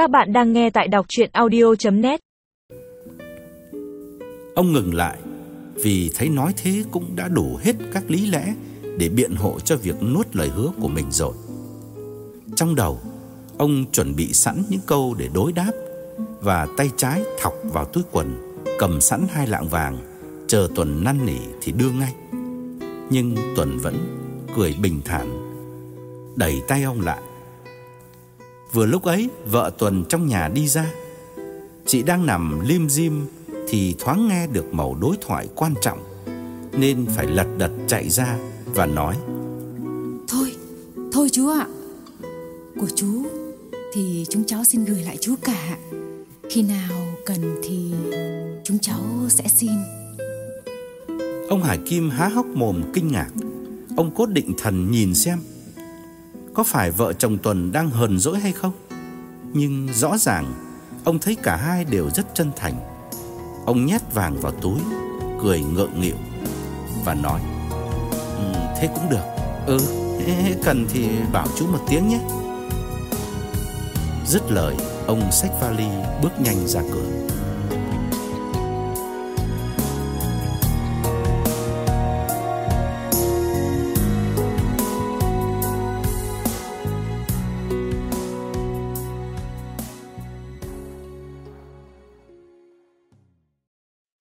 Các bạn đang nghe tại đọc chuyện audio.net Ông ngừng lại vì thấy nói thế cũng đã đủ hết các lý lẽ để biện hộ cho việc nuốt lời hứa của mình rồi. Trong đầu, ông chuẩn bị sẵn những câu để đối đáp và tay trái thọc vào túi quần, cầm sẵn hai lạng vàng, chờ Tuần năn nỉ thì đưa ngay. Nhưng Tuần vẫn cười bình thản, đẩy tay ông lại. Vừa lúc ấy, vợ Tuần trong nhà đi ra. Chị đang nằm lim dim thì thoáng nghe được mẩu đối thoại quan trọng nên phải lật đật chạy ra và nói: Thôi, thôi chú ạ. Của chú thì chúng cháu xin gửi lại chú cả. Khi nào cần thì chúng cháu sẽ xin. Ông Hải Kim há hốc mồm kinh ngạc. Ông cố định thần nhìn xem có phải vợ chồng Tuần đang hờn dỗi hay không. Nhưng rõ ràng ông thấy cả hai đều rất chân thành. Ông nhét vàng vào túi, cười ngượng nghịu và nói: "Ừ, thế cũng được. Ừ, cần thì bảo chú một tiếng nhé." Dứt lời, ông xách vali bước nhanh ra cửa.